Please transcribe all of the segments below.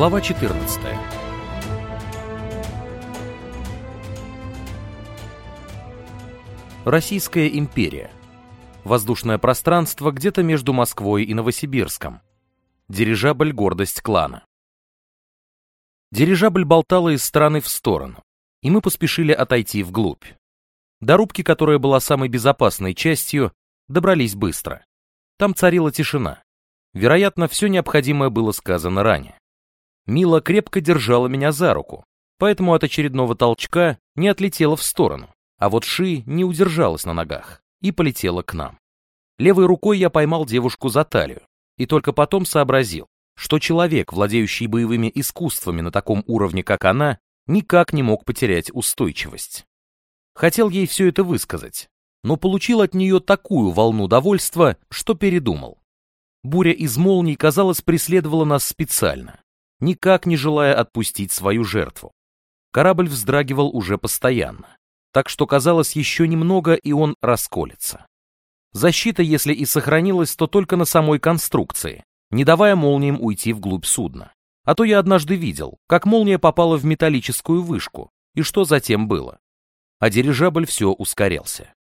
Глава 14 Российская империя. Воздушное пространство где-то между Москвой и Новосибирском. Дирижабль «Гордость клана». Дирижабль болтала из стороны в сторону, и мы поспешили отойти вглубь. До рубки, которая была самой безопасной частью, добрались быстро. Там царила тишина. Вероятно, все необходимое было сказано ранее. Мила крепко держала меня за руку, поэтому от очередного толчка не отлетела в сторону, а вот Ши не удержалась на ногах и полетела к нам. Левой рукой я поймал девушку за талию и только потом сообразил, что человек, владеющий боевыми искусствами на таком уровне, как она, никак не мог потерять устойчивость. Хотел ей все это высказать, но получил от нее такую волну довольства, что передумал. Буря из молний, казалось, преследовала нас специально, никак не желая отпустить свою жертву. Корабль вздрагивал уже постоянно, так что казалось еще немного, и он расколется. Защита, если и сохранилась, то только на самой конструкции, не давая молниям уйти вглубь судна. А то я однажды видел, как молния попала в металлическую вышку, и что затем было. А дирижабль все ускорялся.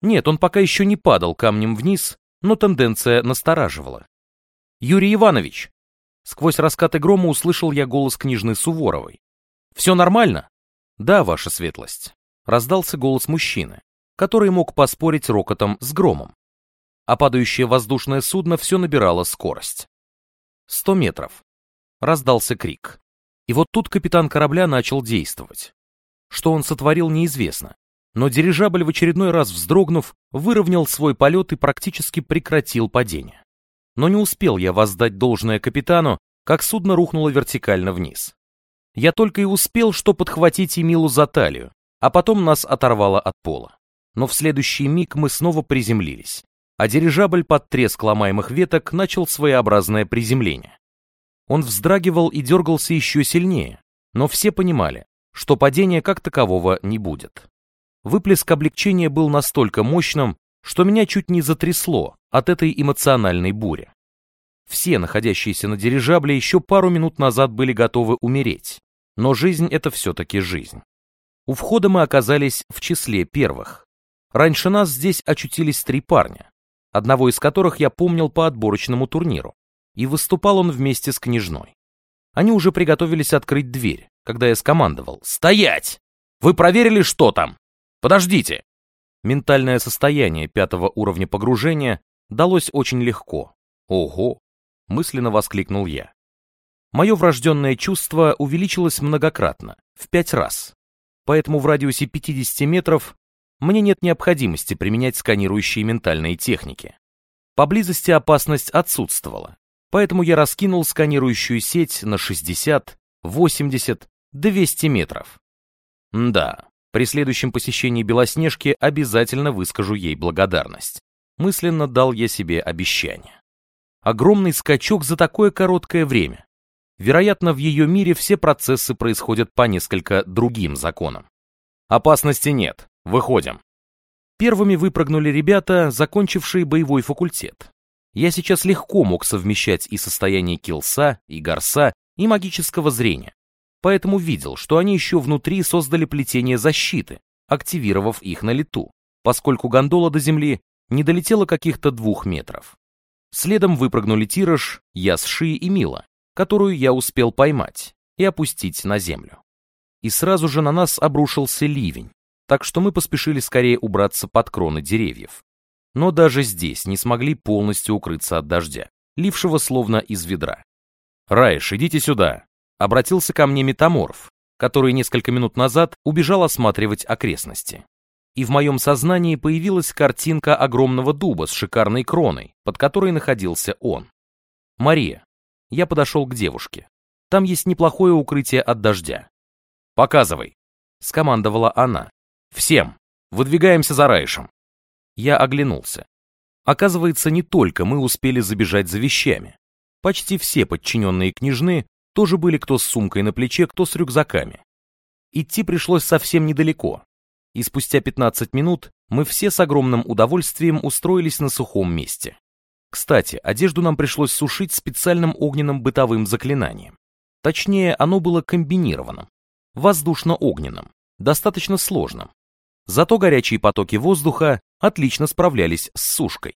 Нет, он пока еще не падал камнем вниз, но тенденция настораживала. «Юрий Иванович!» Сквозь раскаты грома услышал я голос княжны Суворовой. «Все нормально?» «Да, ваша светлость», — раздался голос мужчины, который мог поспорить рокотом с громом. А падающее воздушное судно все набирало скорость. «Сто метров», — раздался крик. И вот тут капитан корабля начал действовать. Что он сотворил, неизвестно, но дирижабль в очередной раз вздрогнув, выровнял свой полет и практически прекратил падение. Но не успел я воздать должное капитану, как судно рухнуло вертикально вниз. Я только и успел, что подхватить Эмилу за талию, а потом нас оторвало от пола. Но в следующий миг мы снова приземлились, а дирижабль под треск ломаемых веток начал своеобразное приземление. Он вздрагивал и дергался еще сильнее, но все понимали, что падения как такового не будет. Выплеск облегчения был настолько мощным, что меня чуть не затрясло от этой эмоциональной бури. Все, находящиеся на дирижабле, еще пару минут назад были готовы умереть, но жизнь — это все-таки жизнь. У входа мы оказались в числе первых. Раньше нас здесь очутились три парня, одного из которых я помнил по отборочному турниру, и выступал он вместе с княжной. Они уже приготовились открыть дверь, когда я скомандовал «Стоять! Вы проверили, что там?» Подождите!» Ментальное состояние пятого уровня погружения далось очень легко. «Ого!» — мысленно воскликнул я. Мое врожденное чувство увеличилось многократно, в пять раз. Поэтому в радиусе 50 метров мне нет необходимости применять сканирующие ментальные техники. Поблизости опасность отсутствовала, поэтому я раскинул сканирующую сеть на 60, 80, 200 метров. Да, при следующем посещении Белоснежки обязательно выскажу ей благодарность. Мысленно дал я себе обещание. Огромный скачок за такое короткое время. Вероятно, в ее мире все процессы происходят по несколько другим законам. Опасности нет, выходим. Первыми выпрыгнули ребята, закончившие боевой факультет. Я сейчас легко мог совмещать и состояние килса, и горса, и магического зрения поэтому видел, что они еще внутри создали плетение защиты, активировав их на лету, поскольку гондола до земли не долетела каких-то двух метров. Следом выпрыгнули Тираж, Ясши и Мила, которую я успел поймать и опустить на землю. И сразу же на нас обрушился ливень, так что мы поспешили скорее убраться под кроны деревьев. Но даже здесь не смогли полностью укрыться от дождя, лившего словно из ведра. «Райш, идите сюда!» Обратился ко мне метаморф, который несколько минут назад убежал осматривать окрестности. И в моем сознании появилась картинка огромного дуба с шикарной кроной, под которой находился он. Мария. Я подошел к девушке. Там есть неплохое укрытие от дождя. «Показывай», — скомандовала она. «Всем! Выдвигаемся за Раишем!» Я оглянулся. Оказывается, не только мы успели забежать за вещами. Почти все подчиненные княжны тоже были кто с сумкой на плече, кто с рюкзаками. Идти пришлось совсем недалеко, и спустя 15 минут мы все с огромным удовольствием устроились на сухом месте. Кстати, одежду нам пришлось сушить специальным огненным бытовым заклинанием. Точнее, оно было комбинированным, воздушно-огненным, достаточно сложным. Зато горячие потоки воздуха отлично справлялись с сушкой.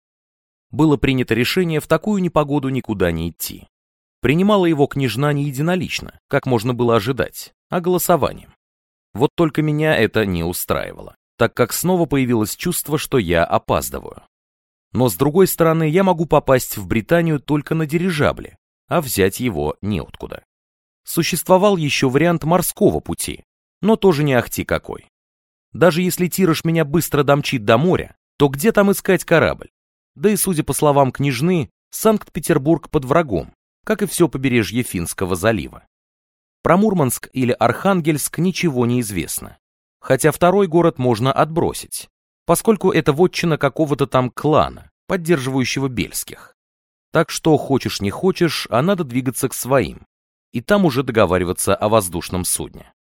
Было принято решение в такую непогоду никуда не идти. Принимала его княжна не единолично, как можно было ожидать, а голосованием. Вот только меня это не устраивало, так как снова появилось чувство, что я опаздываю. Но с другой стороны, я могу попасть в Британию только на дирижабле, а взять его неоткуда. Существовал еще вариант морского пути, но тоже не ахти какой. Даже если Тираж меня быстро домчит до моря, то где там искать корабль? Да и, судя по словам княжны, Санкт-Петербург под врагом, как и все побережье Финского залива. Про Мурманск или Архангельск ничего не известно. Хотя второй город можно отбросить, поскольку это вотчина какого-то там клана, поддерживающего бельских. Так что, хочешь не хочешь, а надо двигаться к своим, и там уже договариваться о воздушном судне.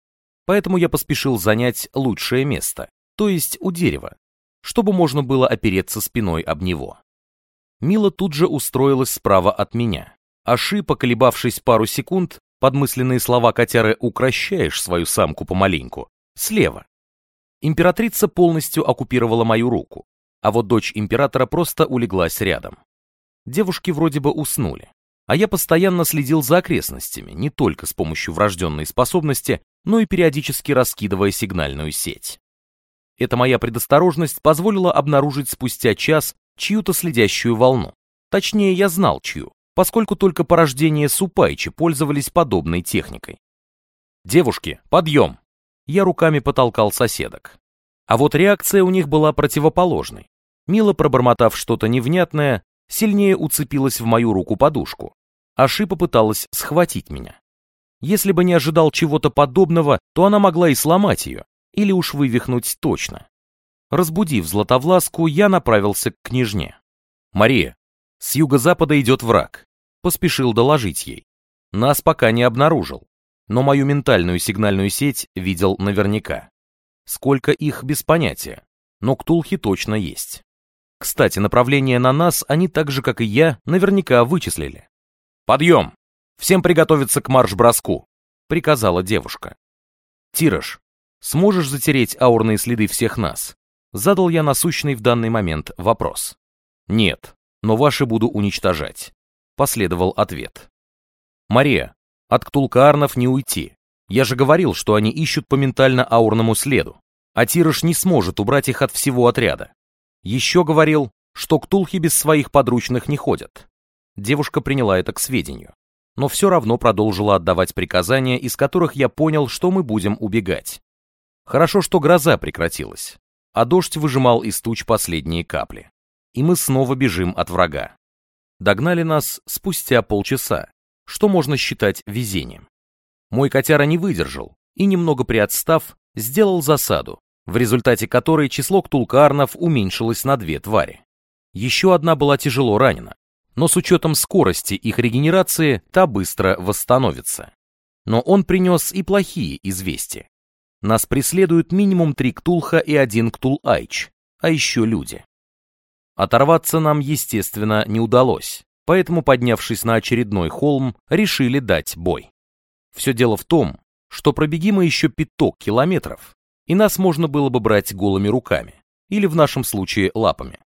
Поэтому я поспешил занять лучшее место, то есть у дерева, чтобы можно было опереться спиной об него. Мила тут же устроилась справа от меня, а Ши, поколебавшись пару секунд, подмысленные слова котяры «укращаешь свою самку помаленьку», слева. Императрица полностью оккупировала мою руку, а вот дочь императора просто улеглась рядом. Девушки вроде бы уснули, а я постоянно следил за окрестностями, не только с помощью врожденной способности, но и периодически раскидывая сигнальную сеть. Эта моя предосторожность позволила обнаружить спустя час чью-то следящую волну. Точнее, я знал чью, поскольку только порождения Супайчи пользовались подобной техникой. «Девушки, подъем!» я руками потолкал соседок. А вот реакция у них была противоположной. Мила, пробормотав что-то невнятное, сильнее уцепилась в мою руку-подушку. Аши попыталась схватить меня. Если бы не ожидал чего-то подобного, то она могла и сломать ее, или уж вывихнуть точно. Разбудив Златовласку, я направился к княжне. «Мария, с юго-запада идет враг», — поспешил доложить ей. Нас пока не обнаружил, но мою ментальную сигнальную сеть видел наверняка. Сколько их без понятия, но ктулхи точно есть. Кстати, направление на нас они так же, как и я, наверняка вычислили. «Подъем! Всем приготовиться к марш-броску!» — приказала девушка. «Тираж, сможешь затереть аурные следы всех нас?» Задал я насущный в данный момент вопрос. «Нет, но ваши буду уничтожать», — последовал ответ. «Мария, от ктулкаарнов не уйти. Я же говорил, что они ищут по ментально-аурному следу, а Тираж не сможет убрать их от всего отряда. Еще говорил, что ктулхи без своих подручных не ходят. Девушка приняла это к сведению, но все равно продолжила отдавать приказания, из которых я понял, что мы будем убегать. Хорошо, что гроза прекратилась, а дождь выжимал из туч последние капли. И мы снова бежим от врага. Догнали нас спустя полчаса, что можно считать везением. Мой котяра не выдержал и, немного приотстав, сделал засаду, в результате которой число ктулкарнов уменьшилось на две твари. Еще одна была тяжело ранена, но с учетом скорости их регенерации та быстро восстановится. Но он принес и плохие известия. Нас преследуют минимум три ктулха и один ктул-айч, а еще люди. Оторваться нам, естественно, не удалось поэтому, поднявшись на очередной холм, решили дать бой. Все дело в том, что пробеги мы еще пяток километров, и нас можно было бы брать голыми руками, или в нашем случае лапами.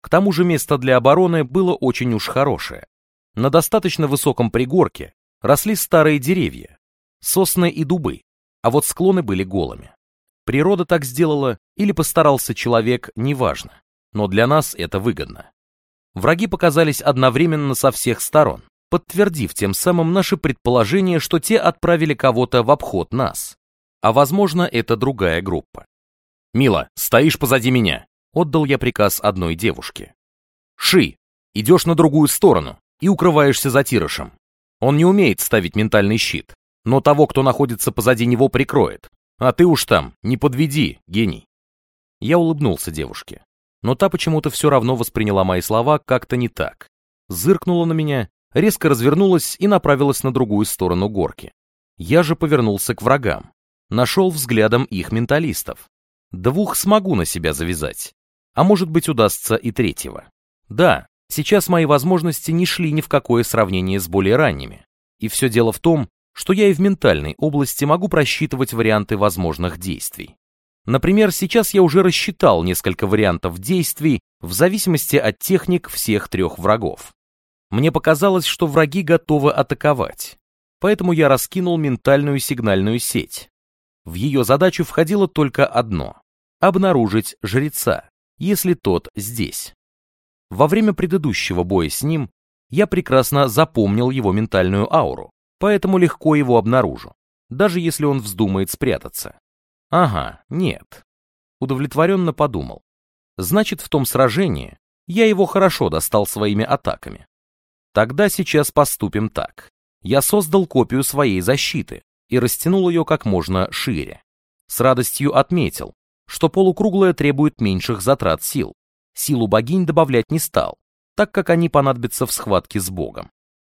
К тому же место для обороны было очень уж хорошее. На достаточно высоком пригорке росли старые деревья, сосны и дубы, а вот склоны были голыми. Природа так сделала или постарался человек, неважно, но для нас это выгодно. Враги показались одновременно со всех сторон, подтвердив тем самым наше предположение, что те отправили кого-то в обход нас. А возможно, это другая группа. «Мила, стоишь позади меня!» — отдал я приказ одной девушке. «Ши, идешь на другую сторону и укрываешься за Тирошем. Он не умеет ставить ментальный щит, но того, кто находится позади него, прикроет. А ты уж там, не подведи, гений!» Я улыбнулся девушке но та почему-то все равно восприняла мои слова как-то не так. Зыркнула на меня, резко развернулась и направилась на другую сторону горки. Я же повернулся к врагам. Нашел взглядом их менталистов. Двух смогу на себя завязать. А может быть удастся и третьего. Да, сейчас мои возможности не шли ни в какое сравнение с более ранними. И все дело в том, что я и в ментальной области могу просчитывать варианты возможных действий. Например, сейчас я уже рассчитал несколько вариантов действий в зависимости от техник всех трех врагов. Мне показалось, что враги готовы атаковать, поэтому я раскинул ментальную сигнальную сеть. В ее задачу входило только одно — обнаружить жреца, если тот здесь. Во время предыдущего боя с ним я прекрасно запомнил его ментальную ауру, поэтому легко его обнаружу, даже если он вздумает спрятаться. Ага, нет. Удовлетворенно подумал. Значит, в том сражении я его хорошо достал своими атаками. Тогда сейчас поступим так. Я создал копию своей защиты и растянул ее как можно шире. С радостью отметил, что полукруглая требует меньших затрат сил. Силу богинь добавлять не стал, так как они понадобятся в схватке с богом.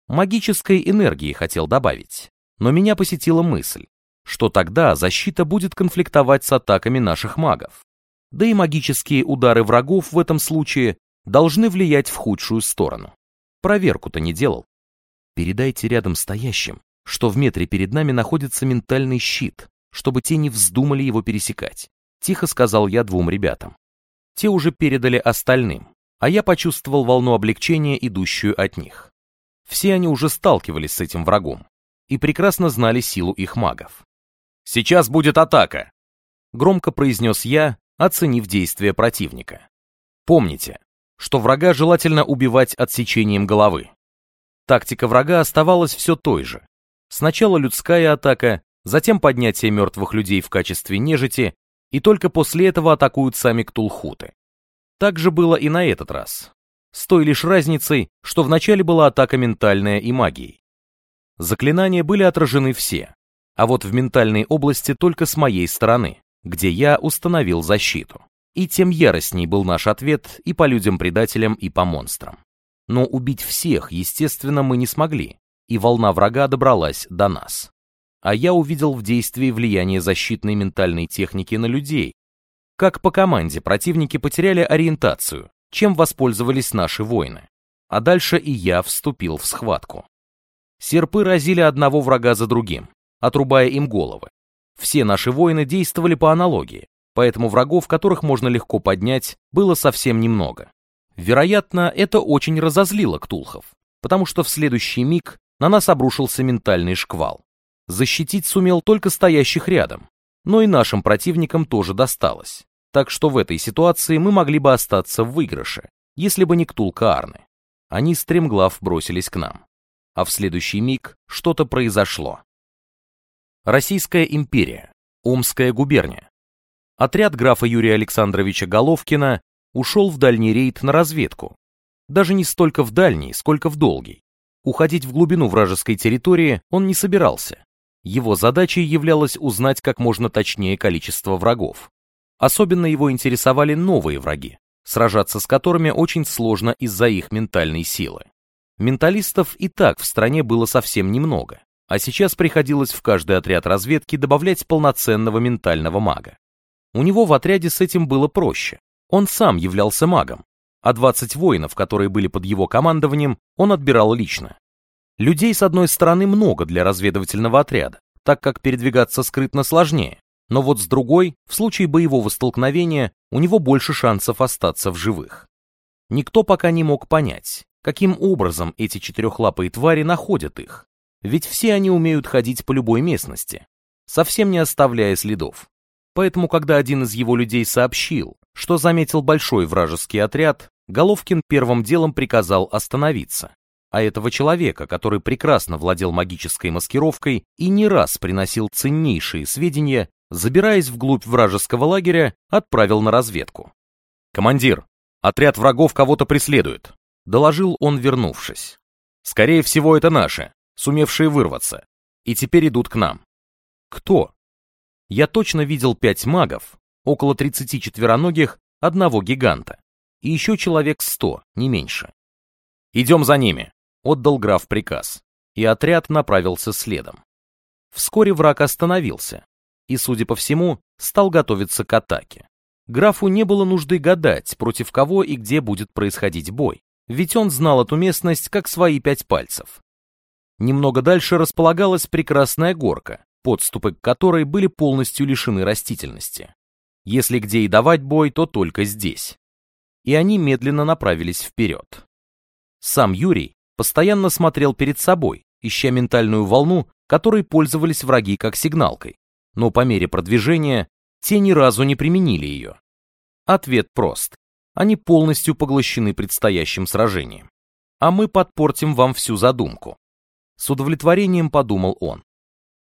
Магической энергии хотел добавить, но меня посетила мысль, что тогда защита будет конфликтовать с атаками наших магов. Да и магические удары врагов в этом случае должны влиять в худшую сторону. Проверку-то не делал. Передайте рядом стоящим, что в метре перед нами находится ментальный щит, чтобы те не вздумали его пересекать. Тихо сказал я двум ребятам. Те уже передали остальным, а я почувствовал волну облегчения, идущую от них. Все они уже сталкивались с этим врагом и прекрасно знали силу их магов. «Сейчас будет атака!» — громко произнес я, оценив действия противника. Помните, что врага желательно убивать отсечением головы. Тактика врага оставалась все той же. Сначала людская атака, затем поднятие мертвых людей в качестве нежити, и только после этого атакуют сами ктулхуты. Так же было и на этот раз. С той лишь разницей, что вначале была атака ментальная и магией. Заклинания были отражены все, а вот в ментальной области только с моей стороны, где я установил защиту. И тем яростней был наш ответ и по людям-предателям, и по монстрам. Но убить всех, естественно, мы не смогли, и волна врага добралась до нас. А я увидел в действии влияние защитной ментальной техники на людей. Как по команде противники потеряли ориентацию, чем воспользовались наши воины. А дальше и я вступил в схватку. Серпы разили одного врага за другим, отрубая им головы. Все наши воины действовали по аналогии, поэтому врагов, которых можно легко поднять, было совсем немного. Вероятно, это очень разозлило Ктулхов, потому что в следующий миг на нас обрушился ментальный шквал. Защитить сумел только стоящих рядом, но и нашим противникам тоже досталось. Так что в этой ситуации мы могли бы остаться в выигрыше, если бы не Ктулка Арны. Они стремглав бросились к нам. А в следующий миг что-то произошло. Российская империя. Омская губерния. Отряд графа Юрия Александровича Головкина ушел в дальний рейд на разведку. Даже не столько в дальний, сколько в долгий. Уходить в глубину вражеской территории он не собирался. Его задачей являлось узнать как можно точнее количество врагов. Особенно его интересовали новые враги, сражаться с которыми очень сложно из-за их ментальной силы. Менталистов и так в стране было совсем немного а сейчас приходилось в каждый отряд разведки добавлять полноценного ментального мага. У него в отряде с этим было проще. Он сам являлся магом, а 20 воинов, которые были под его командованием, он отбирал лично. Людей, с одной стороны, много для разведывательного отряда, так как передвигаться скрытно сложнее, но вот с другой, в случае боевого столкновения, у него больше шансов остаться в живых. Никто пока не мог понять, каким образом эти четырехлапые твари находят их, ведь все они умеют ходить по любой местности, совсем не оставляя следов. Поэтому, когда один из его людей сообщил, что заметил большой вражеский отряд, Головкин первым делом приказал остановиться. А этого человека, который прекрасно владел магической маскировкой и не раз приносил ценнейшие сведения, забираясь вглубь вражеского лагеря, отправил на разведку. «Командир, отряд врагов кого-то преследует», — доложил он, вернувшись. «Скорее всего, это наши сумевшие вырваться, и теперь идут к нам. Кто? Я точно видел пять магов, около 30 четвероногих, одного гиганта, и еще человек сто, не меньше. «Идем за ними», — отдал граф приказ, и отряд направился следом. Вскоре враг остановился, и, судя по всему, стал готовиться к атаке. Графу не было нужды гадать, против кого и где будет происходить бой, ведь он знал эту местность как свои пять пальцев. Немного дальше располагалась прекрасная горка, подступы к которой были полностью лишены растительности. Если где и давать бой, то только здесь. И они медленно направились вперед. Сам Юрий постоянно смотрел перед собой, ища ментальную волну, которой пользовались враги как сигналкой, но по мере продвижения те ни разу не применили ее. Ответ прост. Они полностью поглощены предстоящим сражением. А мы подпортим вам всю задумку. С удовлетворением подумал он.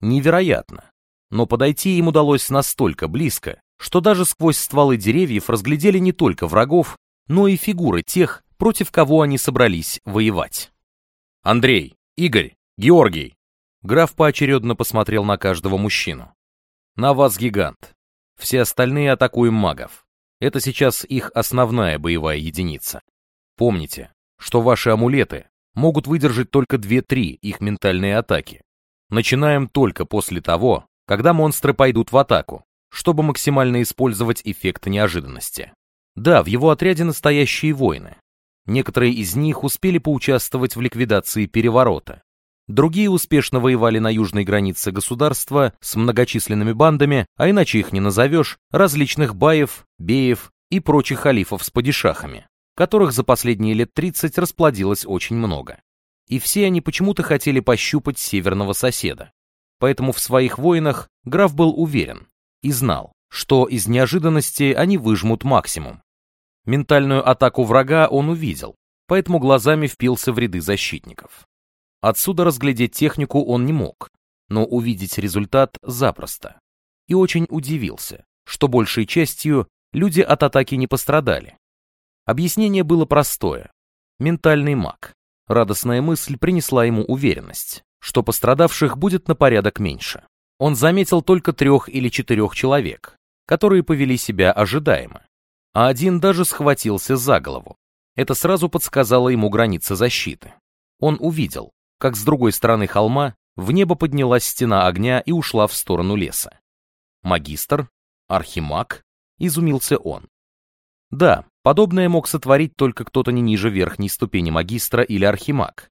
Невероятно. Но подойти им удалось настолько близко, что даже сквозь стволы деревьев разглядели не только врагов, но и фигуры тех, против кого они собрались воевать. «Андрей, Игорь, Георгий!» Граф поочередно посмотрел на каждого мужчину. «На вас гигант. Все остальные атакуем магов. Это сейчас их основная боевая единица. Помните, что ваши амулеты могут выдержать только 2-3 их ментальные атаки. Начинаем только после того, когда монстры пойдут в атаку, чтобы максимально использовать эффект неожиданности. Да, в его отряде настоящие воины. Некоторые из них успели поучаствовать в ликвидации переворота, Другие успешно воевали на южной границе государства с многочисленными бандами, а иначе их не назовешь, различных баев, беев и прочих халифов с падишахами, которых за последние лет 30 расплодилось очень много. И все они почему-то хотели пощупать северного соседа. Поэтому в своих войнах граф был уверен и знал, что из неожиданности они выжмут максимум. Ментальную атаку врага он увидел, поэтому глазами впился в ряды защитников. Отсюда разглядеть технику он не мог, но увидеть результат запросто. И очень удивился, что большей частью люди от атаки не пострадали. Объяснение было простое. Ментальный маг. Радостная мысль принесла ему уверенность, что пострадавших будет на порядок меньше. Он заметил только трех или четырех человек, которые повели себя ожидаемо, а один даже схватился за голову. Это сразу подсказало ему границы защиты. Он увидел, как с другой стороны холма в небо поднялась стена огня и ушла в сторону леса. Магистр? Архимаг? Изумился он. Да, подобное мог сотворить только кто-то не ниже верхней ступени магистра или архимаг.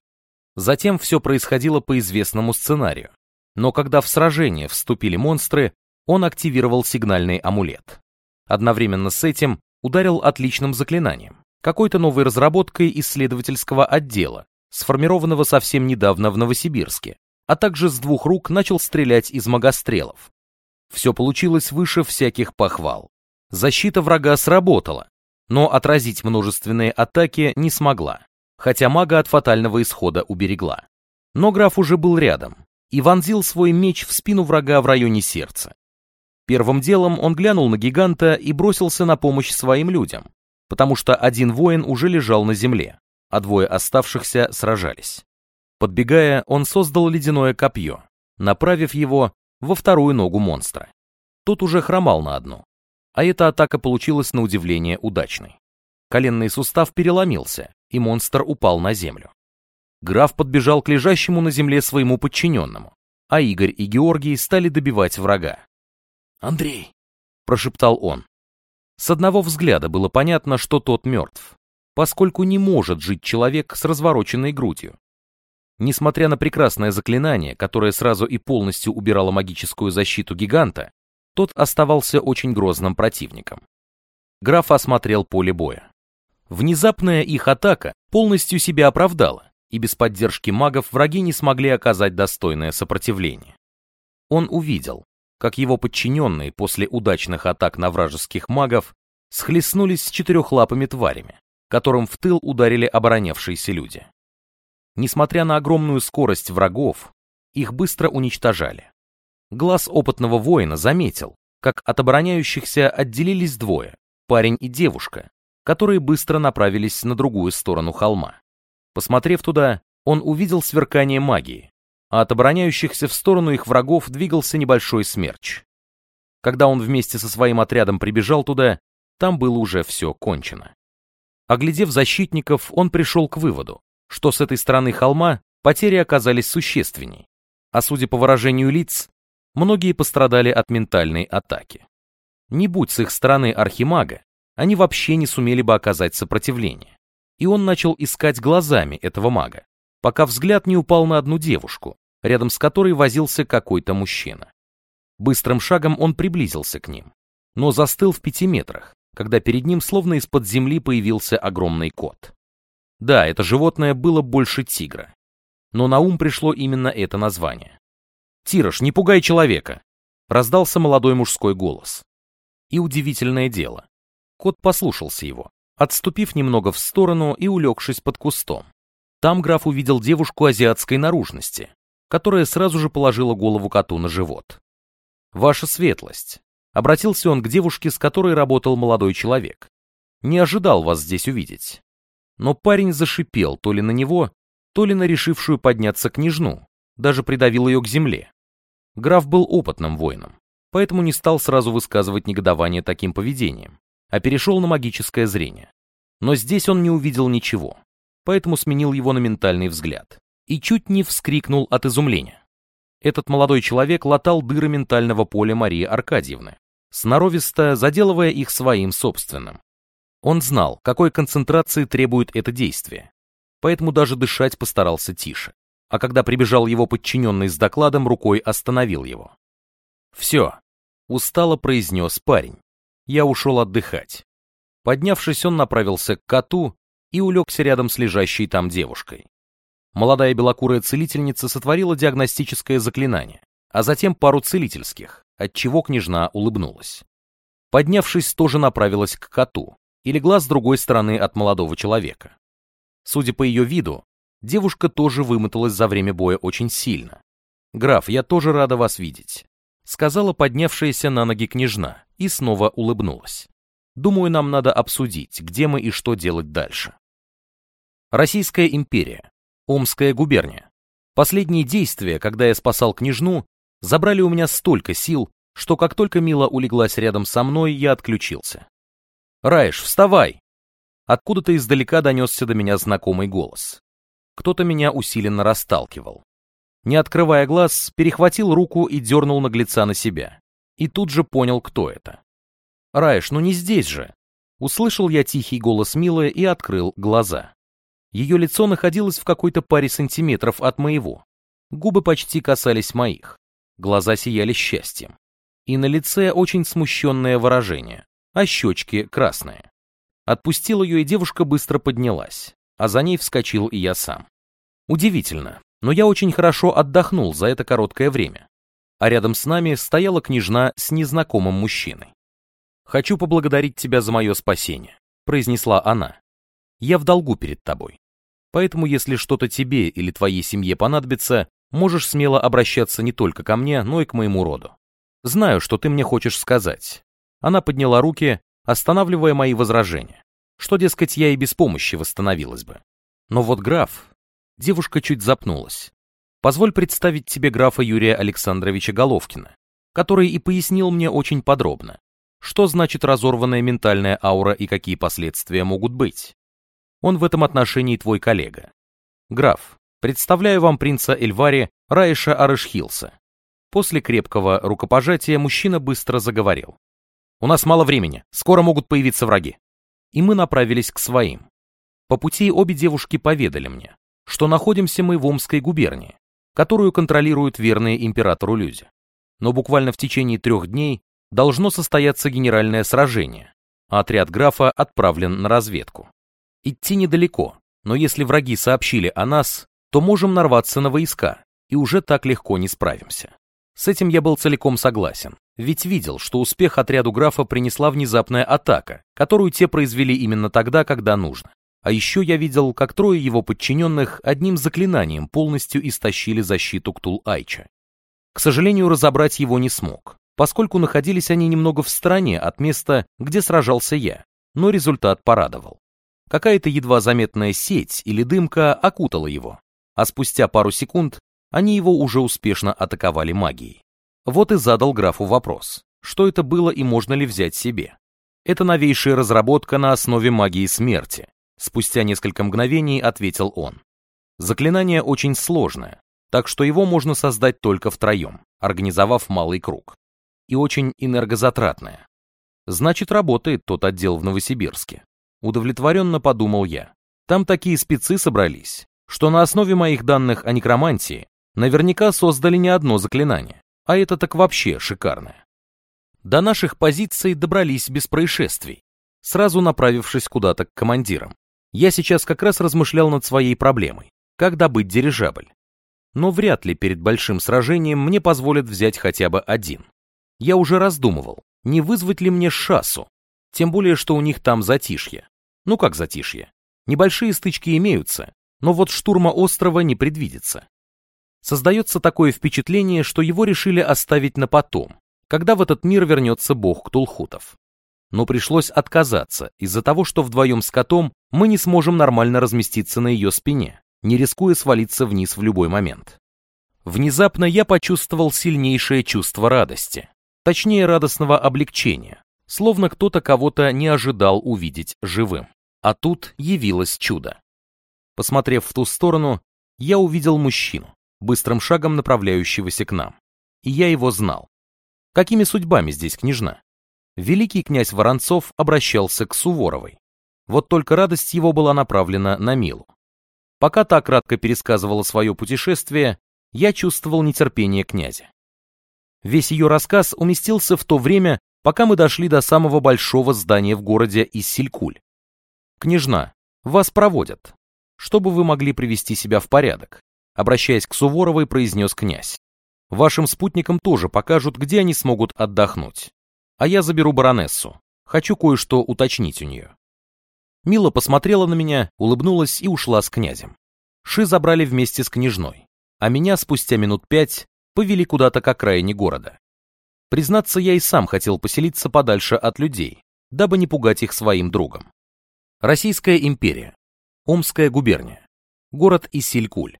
Затем все происходило по известному сценарию. Но когда в сражение вступили монстры, он активировал сигнальный амулет. Одновременно с этим ударил отличным заклинанием, какой-то новой разработкой исследовательского отдела, сформированного совсем недавно в Новосибирске, а также с двух рук начал стрелять из магострелов. Все получилось выше всяких похвал. Защита врага сработала, но отразить множественные атаки не смогла, хотя мага от фатального исхода уберегла. Но граф уже был рядом и вонзил свой меч в спину врага в районе сердца. Первым делом он глянул на гиганта и бросился на помощь своим людям, потому что один воин уже лежал на земле а двое оставшихся сражались. Подбегая, он создал ледяное копье, направив его во вторую ногу монстра. Тот уже хромал на одну, а эта атака получилась на удивление удачной. Коленный сустав переломился, и монстр упал на землю. Граф подбежал к лежащему на земле своему подчиненному, а Игорь и Георгий стали добивать врага. «Андрей!» – прошептал он. С одного взгляда было понятно, что тот мертв поскольку не может жить человек с развороченной грудью. Несмотря на прекрасное заклинание, которое сразу и полностью убирало магическую защиту гиганта, тот оставался очень грозным противником. Граф осмотрел поле боя. Внезапная их атака полностью себя оправдала, и без поддержки магов враги не смогли оказать достойное сопротивление. Он увидел, как его подчиненные после удачных атак на вражеских магов схлестнулись с четырехлапыми тварями, которым в тыл ударили оборонявшиеся люди. Несмотря на огромную скорость врагов, их быстро уничтожали. Глаз опытного воина заметил, как от обороняющихся отделились двое, парень и девушка, которые быстро направились на другую сторону холма. Посмотрев туда, он увидел сверкание магии, а от обороняющихся в сторону их врагов двигался небольшой смерч. Когда он вместе со своим отрядом прибежал туда, там было уже все кончено. Оглядев защитников, он пришел к выводу, что с этой стороны холма потери оказались существенней, а судя по выражению лиц, многие пострадали от ментальной атаки. Не будь с их стороны архимага, они вообще не сумели бы оказать сопротивление. И он начал искать глазами этого мага, пока взгляд не упал на одну девушку, рядом с которой возился какой-то мужчина. Быстрым шагом он приблизился к ним, но застыл в пяти метрах, когда перед ним словно из-под земли появился огромный кот. Да, это животное было больше тигра. Но на ум пришло именно это название. «Тирош, не пугай человека!» Раздался молодой мужской голос. И удивительное дело. Кот послушался его, отступив немного в сторону и улегшись под кустом. Там граф увидел девушку азиатской наружности, которая сразу же положила голову коту на живот. «Ваша светлость», — обратился он к девушке, с которой работал молодой человек. «Не ожидал вас здесь увидеть». Но парень зашипел то ли на него, то ли на решившую подняться княжну, даже придавил ее к земле. Граф был опытным воином, поэтому не стал сразу высказывать негодование таким поведением, а перешел на магическое зрение. Но здесь он не увидел ничего, поэтому сменил его на ментальный взгляд и чуть не вскрикнул от изумления. Этот молодой человек латал дыры ментального поля Марии Аркадьевны, сноровисто заделывая их своим собственным. Он знал, какой концентрации требует это действие, поэтому даже дышать постарался тише, а когда прибежал его подчиненный с докладом, рукой остановил его. «Все», — устало произнес парень. Я ушел отдыхать. Поднявшись, он направился к коту и улегся рядом с лежащей там девушкой. Молодая белокурая целительница сотворила диагностическое заклинание, а затем пару целительских, отчего княжна улыбнулась. Поднявшись, тоже направилась к коту и легла с другой стороны от молодого человека. Судя по ее виду, девушка тоже вымоталась за время боя очень сильно. «Граф, я тоже рада вас видеть», — сказала поднявшаяся на ноги княжна и снова улыбнулась. «Думаю, нам надо обсудить, где мы и что делать дальше». Российская империя. Омская губерния. Последние действия, когда я спасал княжну, забрали у меня столько сил, что как только Мила улеглась рядом со мной, я отключился. «Раиш, вставай!» Откуда-то издалека донесся до меня знакомый голос. Кто-то меня усиленно расталкивал. Не открывая глаз, перехватил руку и дернул наглеца на себя. И тут же понял, кто это. «Раиш, ну не здесь же!» Услышал я тихий голос Милы и открыл глаза. Ее лицо находилось в какой-то паре сантиметров от моего. Губы почти касались моих. Глаза сияли счастьем. И на лице очень смущенное выражение, а щечки красные. Отпустил ее, и девушка быстро поднялась, а за ней вскочил и я сам. Удивительно, но я очень хорошо отдохнул за это короткое время. А рядом с нами стояла княжна с незнакомым мужчиной. «Хочу поблагодарить тебя за мое спасение», — произнесла она. «Я в долгу перед тобой. Поэтому, если что-то тебе или твоей семье понадобится, можешь смело обращаться не только ко мне, но и к моему роду. Знаю, что ты мне хочешь сказать. Она подняла руки, останавливая мои возражения, что, дескать, я и без помощи восстановилась бы. Но вот граф... Девушка чуть запнулась. Позволь представить тебе графа Юрия Александровича Головкина, который и пояснил мне очень подробно, что значит разорванная ментальная аура и какие последствия могут быть. Он в этом отношении твой коллега. Граф, представляю вам принца Эльвари Раиша Арышхилса. После крепкого рукопожатия мужчина быстро заговорил. У нас мало времени, скоро могут появиться враги. И мы направились к своим. По пути обе девушки поведали мне, что находимся мы в Омской губернии, которую контролируют верные императору люди. Но буквально в течение трех дней должно состояться генеральное сражение, а отряд графа отправлен на разведку. Идти недалеко, но если враги сообщили о нас, то можем нарваться на войска, и уже так легко не справимся. С этим я был целиком согласен, ведь видел, что успех отряду графа принесла внезапная атака, которую те произвели именно тогда, когда нужно. А еще я видел, как трое его подчиненных одним заклинанием полностью истощили защиту Ктул-Айча. К сожалению, разобрать его не смог, поскольку находились они немного в стороне от места, где сражался я, но результат порадовал. Какая-то едва заметная сеть или дымка окутала его, а спустя пару секунд они его уже успешно атаковали магией. Вот и задал графу вопрос, что это было и можно ли взять себе. Это новейшая разработка на основе магии смерти. Спустя несколько мгновений ответил он. Заклинание очень сложное, так что его можно создать только втроем, организовав малый круг. И очень энергозатратное. Значит, работает тот отдел в Новосибирске. Удовлетворенно подумал я. Там такие спецы собрались, что на основе моих данных о некромантии наверняка создали не одно заклинание, а это так вообще шикарное. До наших позиций добрались без происшествий, сразу направившись куда-то к командирам. Я сейчас как раз размышлял над своей проблемой, как добыть дирижабль. Но вряд ли перед большим сражением мне позволят взять хотя бы один. Я уже раздумывал, не вызвать ли мне шассу, тем более, что у них там затишье. Ну как затишье? Небольшие стычки имеются, но вот штурма острова не предвидится. Создается такое впечатление, что его решили оставить на потом, когда в этот мир вернется бог Ктулхутов. Но пришлось отказаться из-за того, что вдвоем с котом мы не сможем нормально разместиться на ее спине, не рискуя свалиться вниз в любой момент. Внезапно я почувствовал сильнейшее чувство радости, точнее радостного облегчения, словно кто-то кого-то не ожидал увидеть живым. А тут явилось чудо. Посмотрев в ту сторону, я увидел мужчину, быстрым шагом направляющегося к нам. И я его знал. Какими судьбами здесь княжна? Великий князь Воронцов обращался к Суворовой. Вот только радость его была направлена на Милу. Пока та кратко пересказывала свое путешествие, я чувствовал нетерпение князя. Весь ее рассказ уместился в то время, пока мы дошли до самого большого здания в городе Иссилькуль. «Княжна, вас проводят, чтобы вы могли привести себя в порядок», обращаясь к Суворовой, произнес князь. Вашим спутникам тоже покажут, где они смогут отдохнуть. А я заберу баронессу. Хочу кое-что уточнить у нее. Мила посмотрела на меня, улыбнулась и ушла с князем. Ши забрали вместе с княжной, а меня спустя минут пять повели куда-то к окраине города. Признаться, я и сам хотел поселиться подальше от людей, дабы не пугать их своим другом. Российская империя. Омская губерния. Город Исилькуль.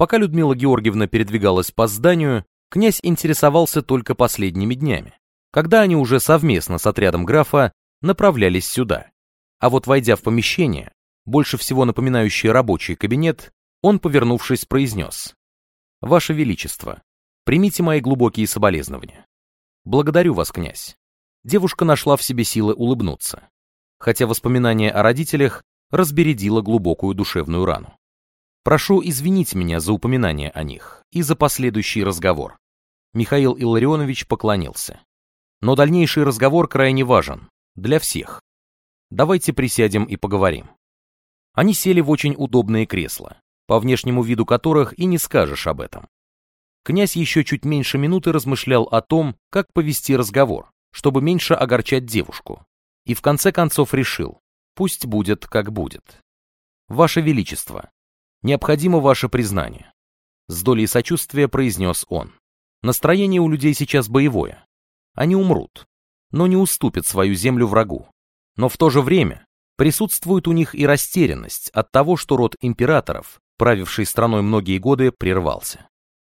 Пока Людмила Георгиевна передвигалась по зданию, князь интересовался только последними днями, когда они уже совместно с отрядом графа направлялись сюда. А вот войдя в помещение, больше всего напоминающее рабочий кабинет, он, повернувшись, произнес. «Ваше Величество, примите мои глубокие соболезнования. Благодарю вас, князь». Девушка нашла в себе силы улыбнуться, хотя воспоминание о родителях разбередило глубокую душевную рану. Прошу извинить меня за упоминание о них и за последующий разговор. Михаил Илларионович поклонился. Но дальнейший разговор крайне важен. Для всех. Давайте присядем и поговорим. Они сели в очень удобные кресла, по внешнему виду которых и не скажешь об этом. Князь еще чуть меньше минуты размышлял о том, как повести разговор, чтобы меньше огорчать девушку. И в конце концов решил, пусть будет как будет. Ваше Величество, Необходимо ваше признание. С долей сочувствия произнес он. Настроение у людей сейчас боевое. Они умрут, но не уступят свою землю врагу. Но в то же время присутствует у них и растерянность от того, что род императоров, правивший страной многие годы, прервался.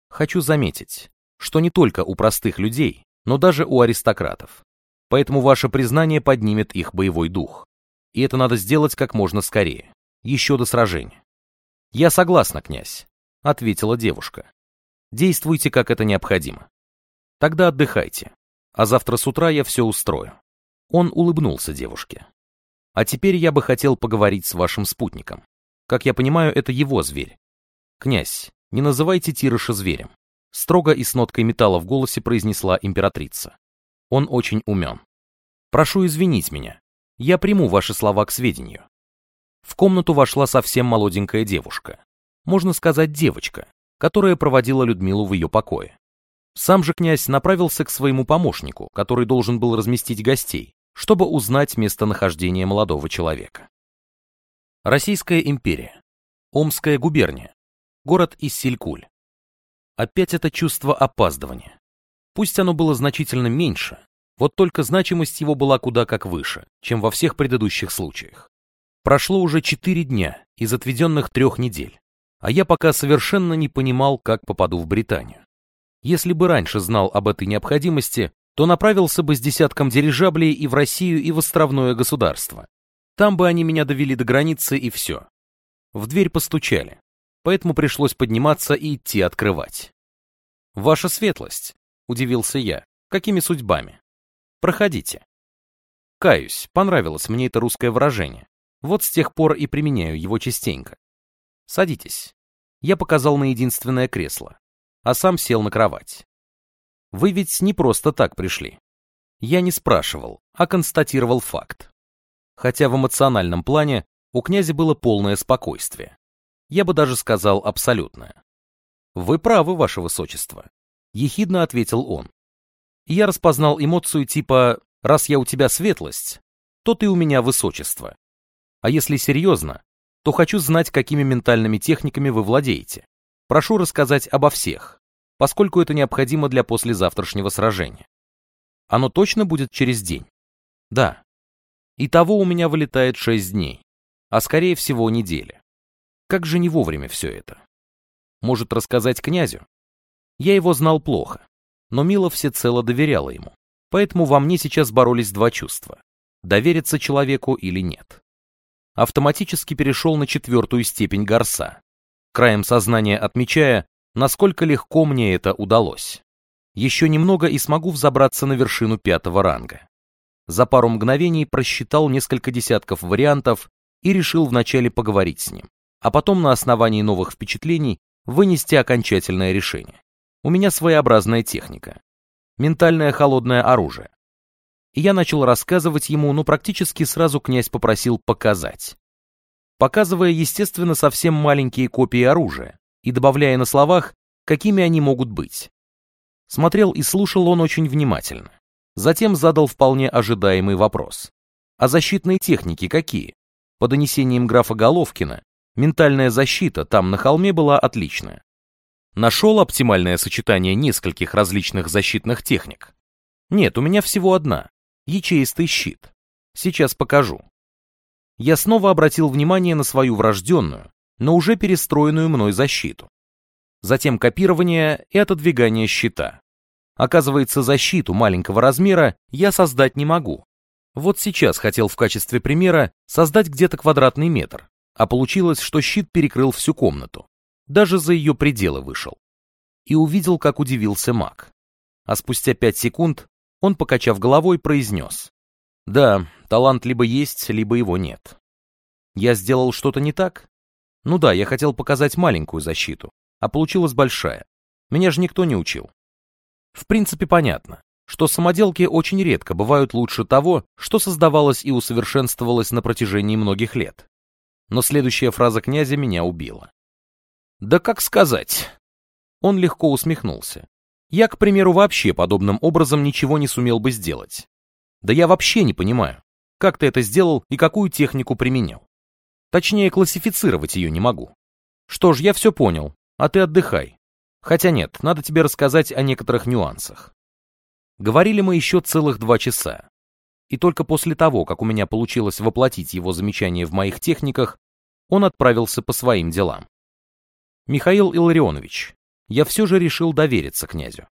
Хочу заметить, что не только у простых людей, но даже у аристократов. Поэтому ваше признание поднимет их боевой дух. И это надо сделать как можно скорее, еще до сражения. «Я согласна, князь», — ответила девушка. «Действуйте, как это необходимо. Тогда отдыхайте, а завтра с утра я все устрою». Он улыбнулся девушке. «А теперь я бы хотел поговорить с вашим спутником. Как я понимаю, это его зверь. Князь, не называйте Тирыша зверем», — строго и с ноткой металла в голосе произнесла императрица. «Он очень умен. Прошу извинить меня. Я приму ваши слова к сведению. В комнату вошла совсем молоденькая девушка. Можно сказать, девочка, которая проводила Людмилу в ее покое. Сам же князь направился к своему помощнику, который должен был разместить гостей, чтобы узнать местонахождение молодого человека. Российская империя. Омская губерния. Город Иссилькуль. Опять это чувство опаздывания. Пусть оно было значительно меньше, вот только значимость его была куда как выше, чем во всех предыдущих случаях. Прошло уже четыре дня из отведенных трех недель, а я пока совершенно не понимал, как попаду в Британию. Если бы раньше знал об этой необходимости, то направился бы с десятком дирижаблей и в Россию, и в островное государство. Там бы они меня довели до границы и все. В дверь постучали, поэтому пришлось подниматься и идти открывать. «Ваша светлость», — удивился я, — «какими судьбами?» «Проходите». Каюсь, понравилось мне это русское выражение. Вот с тех пор и применяю его частенько. Садитесь. Я показал на единственное кресло, а сам сел на кровать. Вы ведь не просто так пришли. Я не спрашивал, а констатировал факт. Хотя в эмоциональном плане у князя было полное спокойствие. Я бы даже сказал абсолютное. «Вы правы, ваше высочество», — ехидно ответил он. Я распознал эмоцию типа «раз я у тебя светлость, то ты у меня высочество». А если серьезно, то хочу знать, какими ментальными техниками вы владеете. Прошу рассказать обо всех, поскольку это необходимо для послезавтрашнего сражения. Оно точно будет через день? Да. Итого у меня вылетает шесть дней, а скорее всего недели. Как же не вовремя все это? Может рассказать князю? Я его знал плохо, но Мила всецело доверяла ему. Поэтому во мне сейчас боролись два чувства. Довериться человеку или нет. Автоматически перешел на четвертую степень горса, краем сознания отмечая, насколько легко мне это удалось. Еще немного и смогу взобраться на вершину пятого ранга. За пару мгновений просчитал несколько десятков вариантов и решил вначале поговорить с ним, а потом на основании новых впечатлений вынести окончательное решение. У меня своеобразная техника. Ментальное холодное оружие. И я начал рассказывать ему, но практически сразу князь попросил показать. Показывая, естественно, совсем маленькие копии оружия и добавляя на словах, какими они могут быть. Смотрел и слушал он очень внимательно. Затем задал вполне ожидаемый вопрос. А защитные техники какие? По донесениям графа Головкина, ментальная защита там на холме была отличная. Нашел оптимальное сочетание нескольких различных защитных техник? Нет, у меня всего одна. Ячеистый щит. Сейчас покажу. Я снова обратил внимание на свою врожденную, но уже перестроенную мной защиту затем копирование и отодвигание щита. Оказывается, защиту маленького размера я создать не могу. Вот сейчас хотел в качестве примера создать где-то квадратный метр, а получилось, что щит перекрыл всю комнату. Даже за ее пределы вышел. И увидел, как удивился маг. А спустя пять секунд он, покачав головой, произнес. Да, талант либо есть, либо его нет. Я сделал что-то не так? Ну да, я хотел показать маленькую защиту, а получилась большая. Меня же никто не учил. В принципе, понятно, что самоделки очень редко бывают лучше того, что создавалось и усовершенствовалось на протяжении многих лет. Но следующая фраза князя меня убила. «Да как сказать?» Он легко усмехнулся. «Я, к примеру, вообще подобным образом ничего не сумел бы сделать. Да я вообще не понимаю, как ты это сделал и какую технику применял. Точнее, классифицировать ее не могу. Что ж, я все понял, а ты отдыхай. Хотя нет, надо тебе рассказать о некоторых нюансах. Говорили мы еще целых два часа. И только после того, как у меня получилось воплотить его замечания в моих техниках, он отправился по своим делам. Михаил Илларионович, я все же решил довериться князю.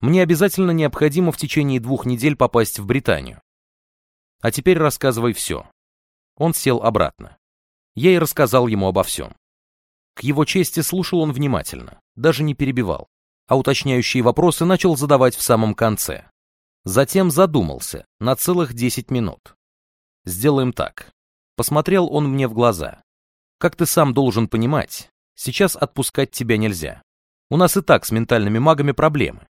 Мне обязательно необходимо в течение двух недель попасть в Британию. А теперь рассказывай все. Он сел обратно. Я и рассказал ему обо всем. К его чести слушал он внимательно, даже не перебивал, а уточняющие вопросы начал задавать в самом конце. Затем задумался на целых 10 минут. Сделаем так. Посмотрел он мне в глаза. Как ты сам должен понимать, сейчас отпускать тебя нельзя. У нас и так с ментальными магами проблемы.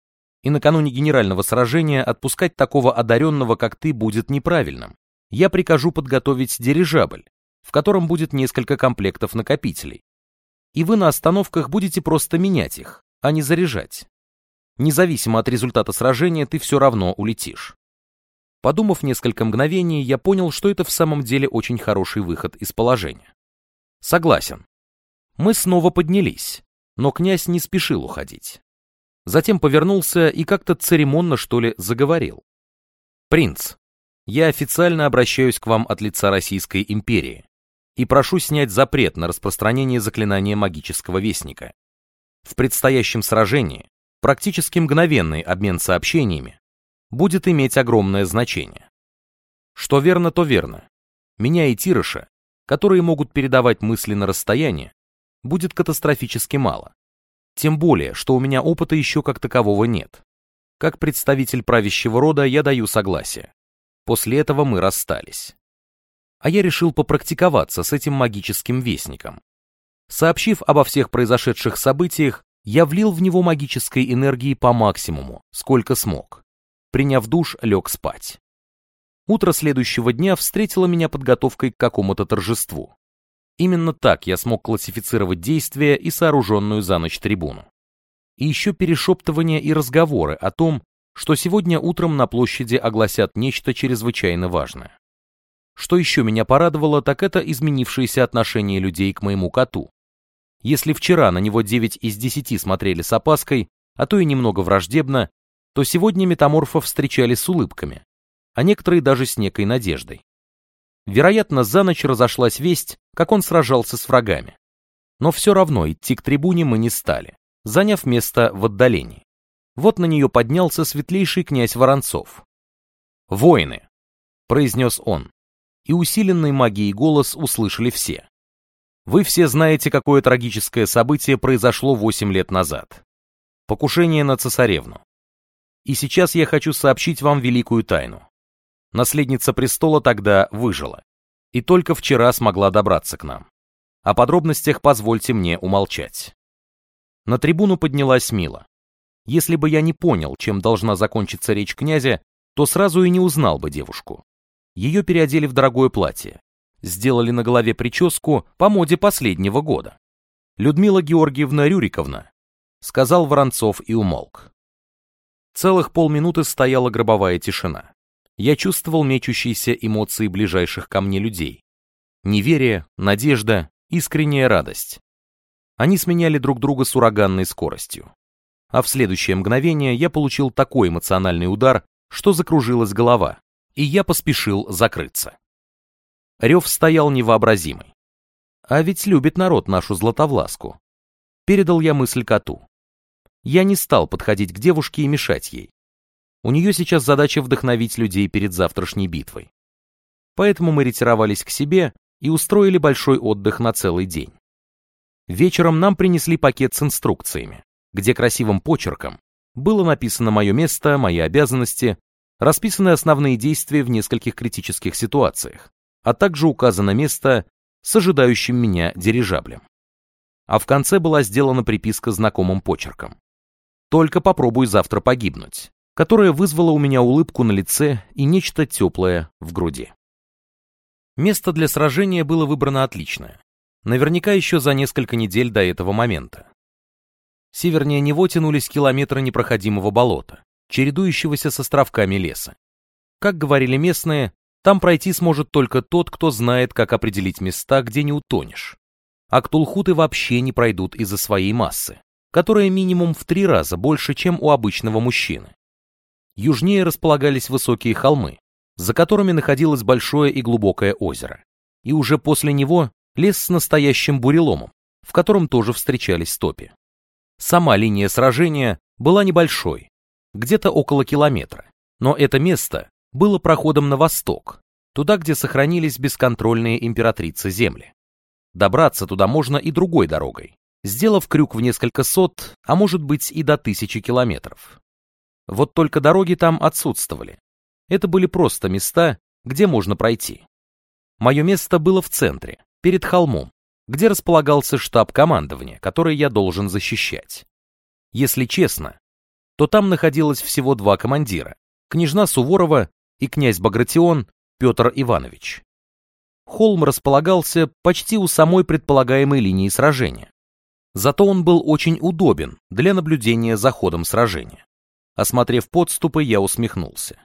И накануне генерального сражения отпускать такого одаренного, как ты, будет неправильным. Я прикажу подготовить дирижабль, в котором будет несколько комплектов накопителей, и вы на остановках будете просто менять их, а не заряжать. Независимо от результата сражения, ты все равно улетишь. Подумав несколько мгновений, я понял, что это в самом деле очень хороший выход из положения. Согласен. Мы снова поднялись, но князь не спешил уходить. Затем повернулся и как-то церемонно, что ли, заговорил. «Принц, я официально обращаюсь к вам от лица Российской империи и прошу снять запрет на распространение заклинания магического вестника. В предстоящем сражении практически мгновенный обмен сообщениями будет иметь огромное значение. Что верно, то верно. Меня и Тирыша, которые могут передавать мысли на расстояние, будет катастрофически мало. Тем более, что у меня опыта еще как такового нет. Как представитель правящего рода я даю согласие. После этого мы расстались а я решил попрактиковаться с этим магическим вестником. Сообщив обо всех произошедших событиях, я влил в него магической энергии по максимуму, сколько смог. Приняв душ, лег спать. Утро следующего дня встретило меня подготовкой к какому-то торжеству. Именно так я смог классифицировать действия и сооруженную за ночь трибуну. И еще перешептывания и разговоры о том, что сегодня утром на площади огласят нечто чрезвычайно важное. Что еще меня порадовало, так это изменившееся отношение людей к моему коту. Если вчера на него 9 из 10 смотрели с опаской, а то и немного враждебно, то сегодня метаморфов встречали с улыбками, а некоторые даже с некой надеждой. Вероятно, за ночь разошлась весть, как он сражался с врагами. Но все равно идти к трибуне мы не стали, заняв место в отдалении. Вот на нее поднялся светлейший князь Воронцов. «Воины!» — произнес он, и усиленный магией голос услышали все. Вы все знаете, какое трагическое событие произошло 8 лет назад. Покушение на цесаревну. И сейчас я хочу сообщить вам великую тайну. Наследница престола тогда выжила. И только вчера смогла добраться к нам. О подробностях позвольте мне умолчать. На трибуну поднялась Мила. Если бы я не понял, чем должна закончиться речь князя, то сразу и не узнал бы девушку. Ее переодели в дорогое платье, сделали на голове прическу по моде последнего года. Людмила Георгиевна Рюриковна, сказал Воронцов и умолк. Целых полминуты стояла гробовая тишина. Я чувствовал мечущиеся эмоции ближайших ко мне людей. Неверие, надежда, искренняя радость. Они сменяли друг друга с ураганной скоростью. А в следующее мгновение я получил такой эмоциональный удар, что закружилась голова, и я поспешил закрыться. Рев стоял невообразимый. А ведь любит народ нашу Златовласку. Передал я мысль коту. Я не стал подходить к девушке и мешать ей. У нее сейчас задача вдохновить людей перед завтрашней битвой. Поэтому мы ретировались к себе и устроили большой отдых на целый день. Вечером нам принесли пакет с инструкциями, где красивым почерком было написано мое место, мои обязанности, расписаны основные действия в нескольких критических ситуациях, а также указано место с ожидающим меня дирижаблем. А в конце была сделана приписка знакомым почерком. «Только попробуй завтра погибнуть», которая вызвала у меня улыбку на лице и нечто теплое в груди. Место для сражения было выбрано отличное. Наверняка еще за несколько недель до этого момента. Севернее него тянулись километры непроходимого болота, чередующегося с островками леса. Как говорили местные, там пройти сможет только тот, кто знает, как определить места, где не утонешь. А ктулхуты вообще не пройдут из-за своей массы, которая минимум в три раза больше, чем у обычного мужчины. Южнее располагались высокие холмы, за которыми находилось большое и глубокое озеро. И уже после него лес с настоящим буреломом, в котором тоже встречались топи. Сама линия сражения была небольшой, где-то около километра, но это место было проходом на восток, туда, где сохранились бесконтрольные императрицы земли. Добраться туда можно и другой дорогой, сделав крюк в несколько сот, а может быть и до тысячи километров. Вот только дороги там отсутствовали. Это были просто места, где можно пройти. Мое место было в центре, перед холмом, где располагался штаб командования, который я должен защищать. Если честно, то там находилось всего два командира, княжна Суворова и князь Багратион Петр Иванович. Холм располагался почти у самой предполагаемой линии сражения. Зато он был очень удобен для наблюдения за ходом сражения. Осмотрев подступы, я усмехнулся.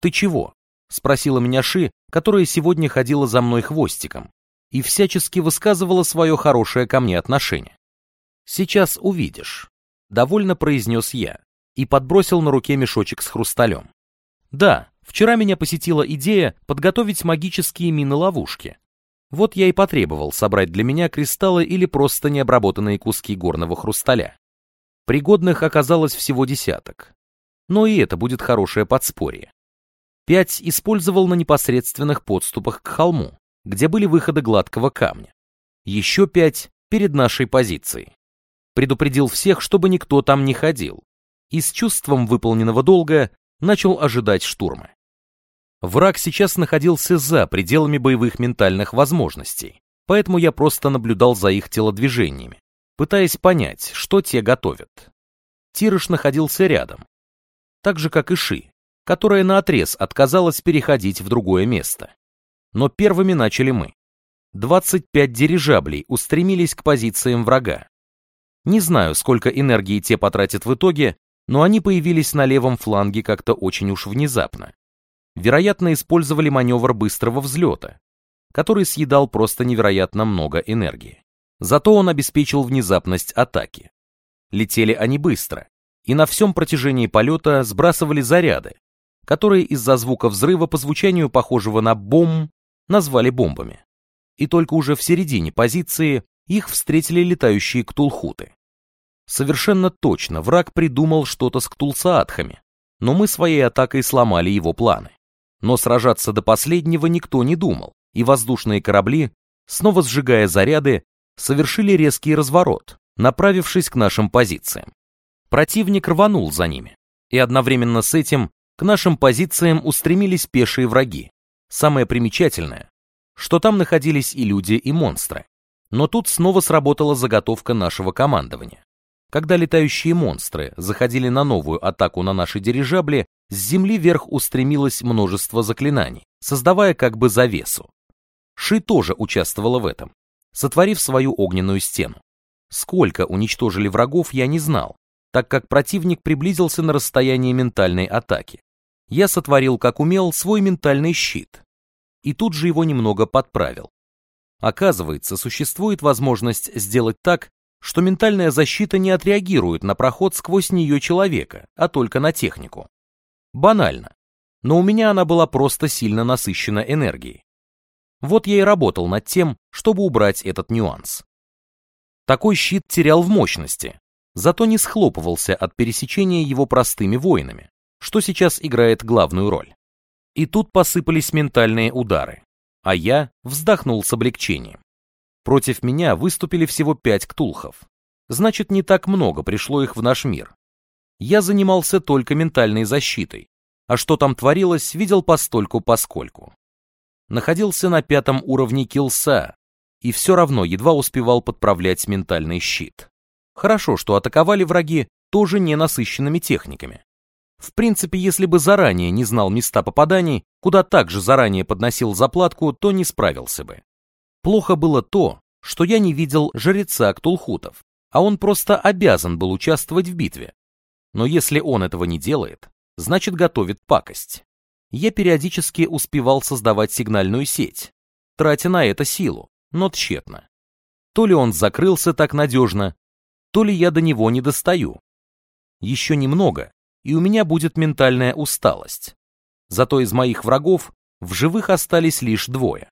«Ты чего?» — спросила меня Ши, которая сегодня ходила за мной хвостиком и всячески высказывала свое хорошее ко мне отношение. «Сейчас увидишь», — довольно произнес я и подбросил на руке мешочек с хрусталем. Да, Вчера меня посетила идея подготовить магические мины-ловушки. Вот я и потребовал собрать для меня кристаллы или просто необработанные куски горного хрусталя. Пригодных оказалось всего десяток. Но и это будет хорошее подспорье. Пять использовал на непосредственных подступах к холму, где были выходы гладкого камня. Еще пять перед нашей позицией. Предупредил всех, чтобы никто там не ходил. И с чувством выполненного долга начал ожидать штурма. Враг сейчас находился за пределами боевых ментальных возможностей, поэтому я просто наблюдал за их телодвижениями, пытаясь понять, что те готовят. Тирыш находился рядом, так же, как и Ши, которая наотрез отказалась переходить в другое место. Но первыми начали мы. 25 дирижаблей устремились к позициям врага. Не знаю, сколько энергии те потратят в итоге, но они появились на левом фланге как-то очень уж внезапно. Вероятно, использовали маневр быстрого взлета, который съедал просто невероятно много энергии. Зато он обеспечил внезапность атаки. Летели они быстро, и на всем протяжении полета сбрасывали заряды, которые из-за звука взрыва по звучанию похожего на бом назвали бомбами. И только уже в середине позиции их встретили летающие ктулхуты. Совершенно точно враг придумал что-то с ктулсаатхами, но мы своей атакой сломали его планы. Но сражаться до последнего никто не думал, и воздушные корабли, снова сжигая заряды, совершили резкий разворот, направившись к нашим позициям. Противник рванул за ними, и одновременно с этим к нашим позициям устремились пешие враги. Самое примечательное, что там находились и люди, и монстры. Но тут снова сработала заготовка нашего командования. Когда летающие монстры заходили на новую атаку на наши дирижабли, с земли вверх устремилось множество заклинаний, создавая как бы завесу. Ши тоже участвовала в этом, сотворив свою огненную стену. Сколько уничтожили врагов, я не знал, так как противник приблизился на расстояние ментальной атаки. Я сотворил, как умел, свой ментальный щит, и тут же его немного подправил. Оказывается, существует возможность сделать так, что ментальная защита не отреагирует на проход сквозь нее человека, а только на технику. Банально. Но у меня она была просто сильно насыщена энергией. Вот я и работал над тем, чтобы убрать этот нюанс. Такой щит терял в мощности, зато не схлопывался от пересечения его простыми воинами, что сейчас играет главную роль. И тут посыпались ментальные удары, а я вздохнул с облегчением. Против меня выступили всего пять ктулхов. Значит, не так много пришло их в наш мир. Я занимался только ментальной защитой, а что там творилось, видел постольку-поскольку. Находился на пятом уровне килса, и все равно едва успевал подправлять ментальный щит. Хорошо, что атаковали враги тоже не насыщенными техниками. В принципе, если бы заранее не знал места попаданий, куда также заранее подносил заплатку, то не справился бы. Плохо было то, что я не видел жреца Ктулхутов, а он просто обязан был участвовать в битве. Но если он этого не делает, значит готовит пакость. Я периодически успевал создавать сигнальную сеть, тратя на это силу, но тщетно. То ли он закрылся так надежно, то ли я до него не достаю. Еще немного, и у меня будет ментальная усталость. Зато из моих врагов в живых остались лишь двое.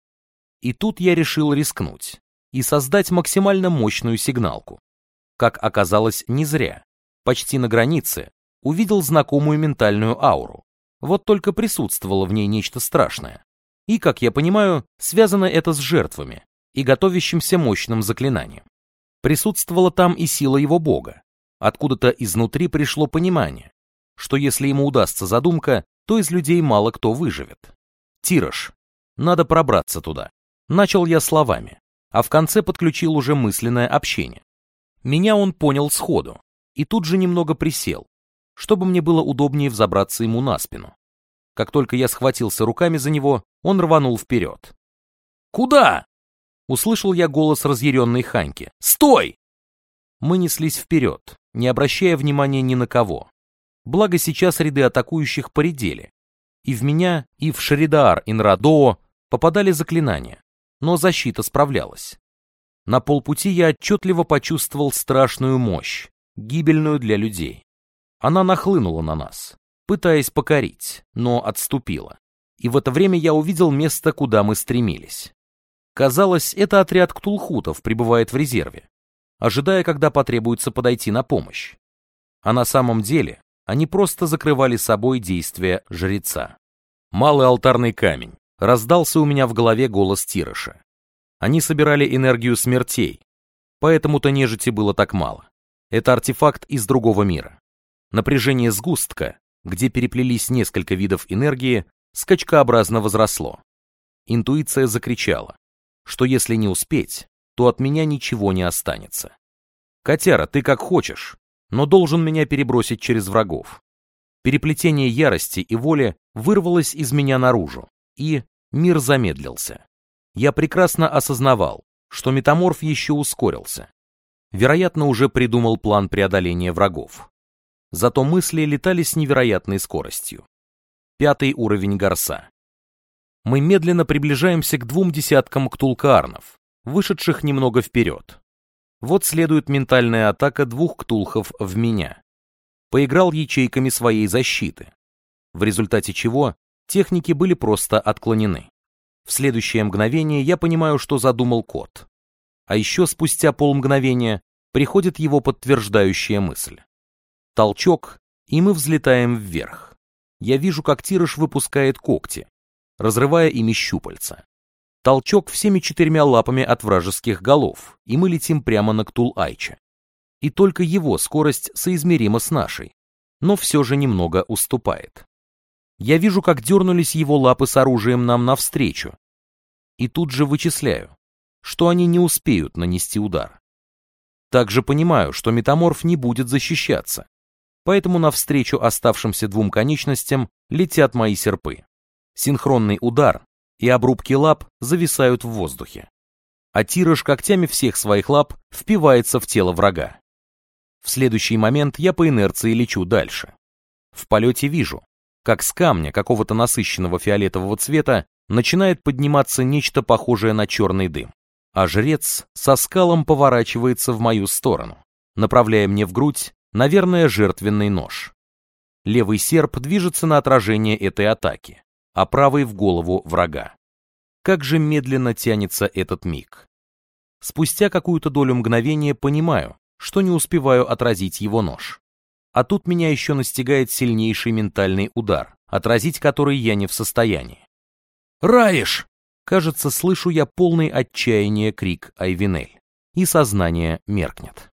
И тут я решил рискнуть и создать максимально мощную сигналку. Как оказалось, не зря. Почти на границе увидел знакомую ментальную ауру. Вот только присутствовало в ней нечто страшное. И, как я понимаю, связано это с жертвами и готовящимся мощным заклинанием. Присутствовала там и сила его бога. Откуда-то изнутри пришло понимание, что если ему удастся задумка, то из людей мало кто выживет. Тираж. Надо пробраться туда. Начал я словами, а в конце подключил уже мысленное общение. Меня он понял сходу, и тут же немного присел, чтобы мне было удобнее взобраться ему на спину. Как только я схватился руками за него, он рванул вперед. «Куда?» Услышал я голос разъяренной Ханьки. «Стой!» Мы неслись вперед, не обращая внимания ни на кого. Благо сейчас ряды атакующих поредели. И в меня, и в Шаридаар Инрадоо попадали заклинания, но защита справлялась. На полпути я отчетливо почувствовал страшную мощь, гибельную для людей. Она нахлынула на нас, пытаясь покорить, но отступила. И в это время я увидел место, куда мы стремились. Казалось, это отряд ктулхутов пребывает в резерве, ожидая, когда потребуется подойти на помощь. А на самом деле они просто закрывали собой действия жреца. Малый алтарный камень. Раздался у меня в голове голос Тироша. Они собирали энергию смертей, поэтому-то нежити было так мало. Это артефакт из другого мира. Напряжение сгустка, где переплелись несколько видов энергии, скачкообразно возросло. Интуиция закричала. Что если не успеть, то от меня ничего не останется. Котяра, ты как хочешь, но должен меня перебросить через врагов. Переплетение ярости и воли вырвалось из меня наружу, и мир замедлился. Я прекрасно осознавал, что метаморф еще ускорился. Вероятно, уже придумал план преодоления врагов. Зато мысли летали с невероятной скоростью. Пятый уровень горса. Мы медленно приближаемся к двум десяткам ктулкаарнов, вышедших немного вперед. Вот следует ментальная атака двух ктулхов в меня. Поиграл ячейками своей защиты, в результате чего техники были просто отклонены. В следующее мгновение я понимаю, что задумал кот. А еще спустя полмгновения приходит его подтверждающая мысль. Толчок, и мы взлетаем вверх. Я вижу, как Тирыш выпускает когти, разрывая ими щупальца. Толчок всеми четырьмя лапами от вражеских голов, и мы летим прямо на Ктул-Айча. И только его скорость соизмерима с нашей, но все же немного уступает. Я вижу, как дернулись его лапы с оружием нам навстречу, и тут же вычисляю, что они не успеют нанести удар. Также понимаю, что метаморф не будет защищаться, поэтому навстречу оставшимся двум конечностям летят мои серпы. Синхронный удар, и обрубки лап зависают в воздухе. А Тираж когтями всех своих лап впивается в тело врага. В следующий момент я по инерции лечу дальше. В полете вижу, как с камня какого-то насыщенного фиолетового цвета начинает подниматься нечто похожее на черный дым, а жрец со скалом поворачивается в мою сторону, направляя мне в грудь, наверное, жертвенный нож. Левый серп движется на отражение этой атаки, а правый в голову врага. Как же медленно тянется этот миг. Спустя какую-то долю мгновения понимаю, что не успеваю отразить его нож. А тут меня еще настигает сильнейший ментальный удар, отразить который я не в состоянии. «Раиш!» Кажется, слышу я полный отчаяния крик Айвинель, и сознание меркнет.